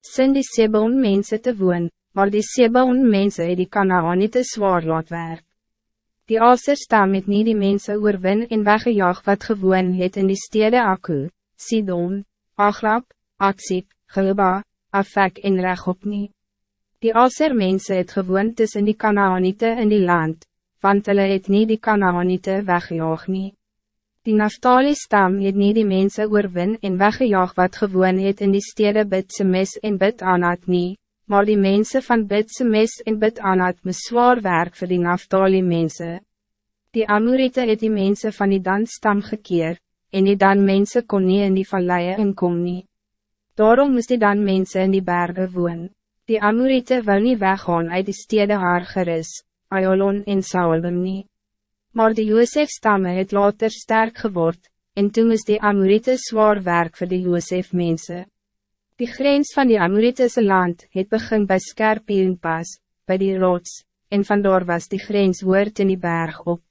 sin die Sebaon mense te woon, maar die Sebaon mense het die Kanaanite zwaar laat werk. Die Aser stam het nie die mense oorwin en weggejaag wat gewoon het in die stede Akku, Sidon, Aglap, Aksip, Gilba, Afek en Rechop nie. Die Aser mense het gewoon tussen die Kanaanite in die land, want hulle het nie die Kanaanite weggejaag nie. Die Naftali stam het nie die mense oorwin en weggejaag wat gewoon het in die stede Bidsemes en Bidanat nie, maar die mensen van Bidsemes en Bidanat moes zwaar werk voor die Naftali mensen. Die Amorite het die mensen van die Dan stam gekeer, en die Dan mensen kon nie in die valleie inkom nie. Daarom moest die Dan mensen in die bergen woon. Die Amorite wil niet weggaan uit die stede haar geris, Ayolon en Saulem nie. Maar de Josef stamme het later sterk geword, en toen is die Amorite zwaar werk voor de Josef mensen. Die grens van die Amoritese land het begin bij Skerpien pas, bij die rots, en vandoor was die grens woord in die berg op.